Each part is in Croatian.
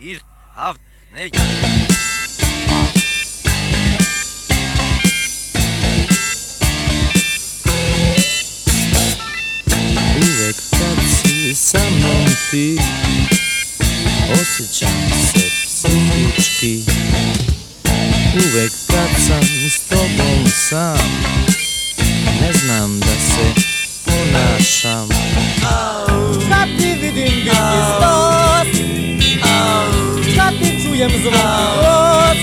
bir hafta ne? Привет, как ты со мной ты? О, сейчас психички. Увек, сам с тобой сам. Не знам да čujem glas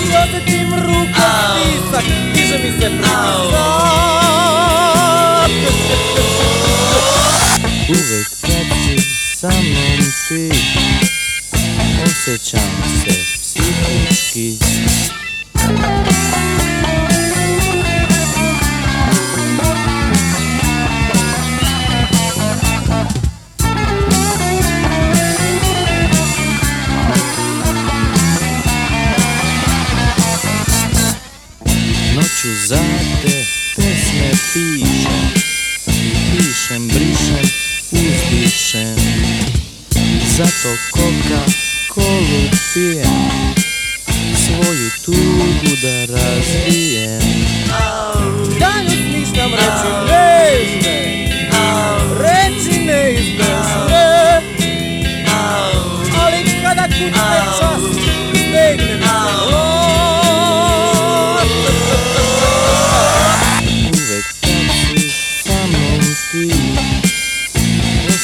I osjetim rukom stisak Diže mi se pritisak Uvek kad si sa mnom ti Osjećam se psihički Noću za te pesme pišem Pišem, brišem, uzdišem. Zato koka kolu pijem Svoju tugu da razbijem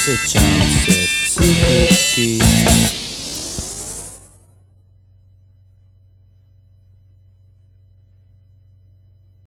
It's a chance at security.